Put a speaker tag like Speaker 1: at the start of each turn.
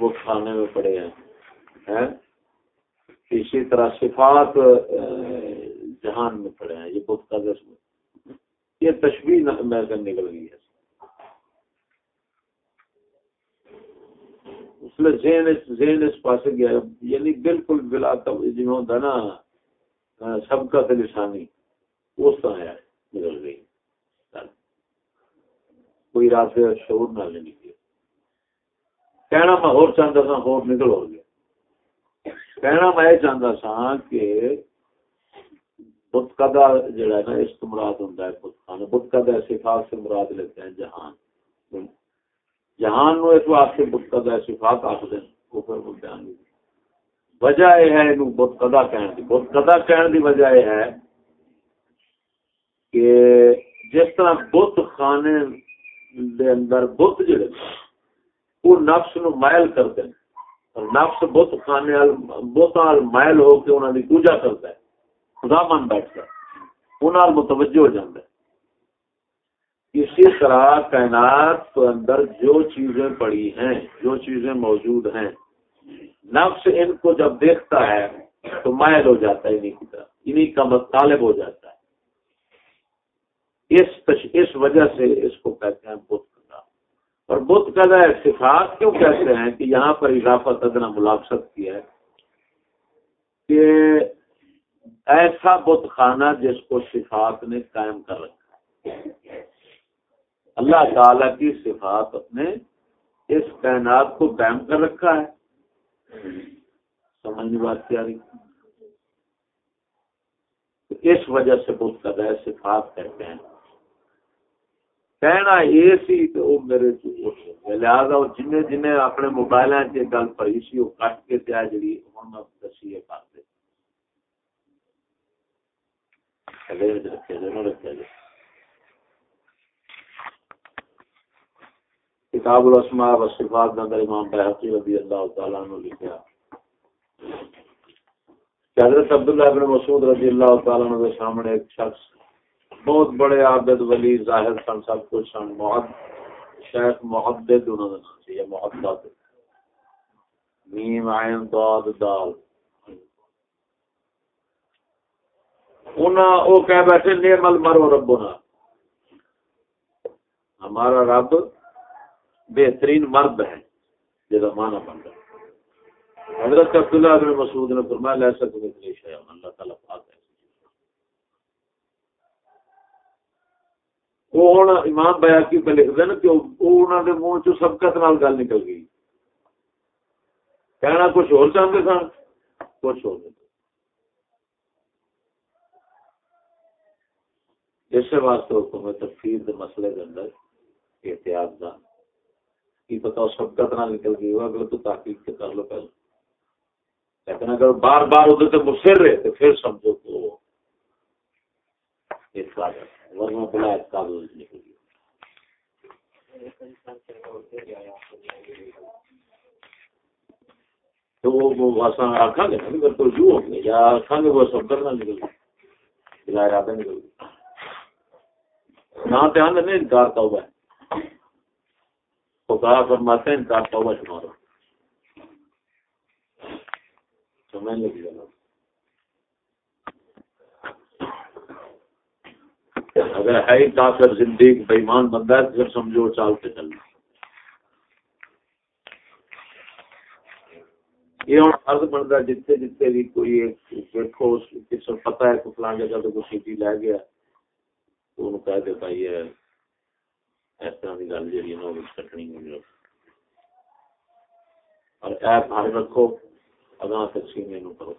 Speaker 1: وہ کھانے میں پڑے ہیں۔ اسی طرح صفات جہان میں پڑے ہیں، یہ بت کا دس یہ تشویح میں نکل گئی ہے۔ اس میں ذہن ذہن اس پاس گیا یعنی بالکل بلا جنہوں نا سب کا لسانی اس طرح ہے، نکل گئی۔ کوئی رات شعور نہ لینی۔ کہنا میں اور چاہتا سا ہو نکل ہو گیا۔ کہنا میں یہ چاہتا سا کہ بت کدا جڑا ہے نا، اس کو مراد ہوتا ہے بت خانہ بت کدا صفات سے مراد لیتے ہیں جہان۔ جہان نو اس واسطے بت کدا صفات آخ دیں وہ پھر وہ بیان وجہ یہ ہے بت کدا کہنے کی بت کدا کہنے کی وجہ یہ ہے کہ جس طرح بت خانے دے اندر بت جڑے وہ نفس نو مائل کرتے ہیں اور نفس بت خانے بت مائل ہو کے انہوں نے پوجا کرتا ہے۔ خدا من بیٹھتا ہے۔ انہوں متوجہ ہو جاتا ہے اسی طرح کائنات کے اندر جو چیزیں پڑی ہیں، جو چیزیں موجود ہیں، نفس ان کو جب دیکھتا ہے تو مائل ہو جاتا ہے انہیں کی طرح۔ انہیں کا مطالب ہو جاتا ہے۔ اس اس وجہ سے اس کو کہتے ہیں بت اور بت کا صفات کیوں کہتے ہیں کہ یہاں پر اضافہ ادنا ملاقست کی ہے؟ کہ ایسا بت خانہ جس کو صفات نے قائم کر رکھا ہے۔ اللہ تعالی کی صفات اپنے اس کائنات کو قائم کر رکھا ہے۔ سمجھنے بات کیا رہی۔ اس وجہ سے بت کا صفات کہتے ہیں۔ کہنا یہ سی کہ وہ میرے لہٰذا وہ جن جن اپنے موبائل گل پڑی سی وہ کٹ کے تیا جی ہوں میں دسی ہے کرتے کتاب الاسماء و صفات اندر امام بحقی رضی اللہ تعالیٰ عنہ لکھا حضرت عبداللہ ابن مسعود رضی اللہ تعالیٰ عنہ کے سامنے ایک شخص بہت بڑے عابد ولی ظاہر سن سب کچھ سن محد شیخ محدد انہوں نے نام چاہیے محدد میم، عین، داد، دال۔ انہاں او کہہ بیٹھے نعم المرء ربنا۔ ہمارا رب بہترین مرد ہے، جیسا مانا بنتا حضرت عبداللہ بن مسعود نے فرمایا لے سکتے اللہ تعالیٰ پاک ہے۔ وہ ہوں امام بیا کی پہ لکھ دین کہ انہوں نے منہ چ سبقت نال گل نکل گئی۔ کہنا کچھ اور چاہتے سن؟ کچھ ہو اس واسطے حکم تفسیر کے مسئلے کے اندر احتیاط کا کی پتا سبقت نہ نکل گئی ہوا اگر تو تحقیق کے کر لو پہلے۔ لیکن اگر بار بار ادھر سے مصر رہے تو پھر سمجھو تو اعتقاد ورنہ بلا اعتقاد نکل گیا تو وہ آخا گے نا تو جو ہوں گے یا گے، وہ سب کرنا نکل گیا۔ بلا ارادہ نکل گیا۔ نہ دھیان انکار کا ہوا فرماتے ہیں، انکار اگر ہے کافر زندگی بےمان بندہ ہے، پھر سمجھو چال کے چلنا۔ یہ ہوں فرض بنتا جتنے جتنے بھی کوئی دیکھو کسی پتا ہے فلان جگہ تو کوئی سیٹی لے گیا، تو انہوں کہہ دیتا یہ اس طرح کی گل جی نا کٹنی ہوئی اور ایپ ہر رکھو، اگاں تقسیم کرو۔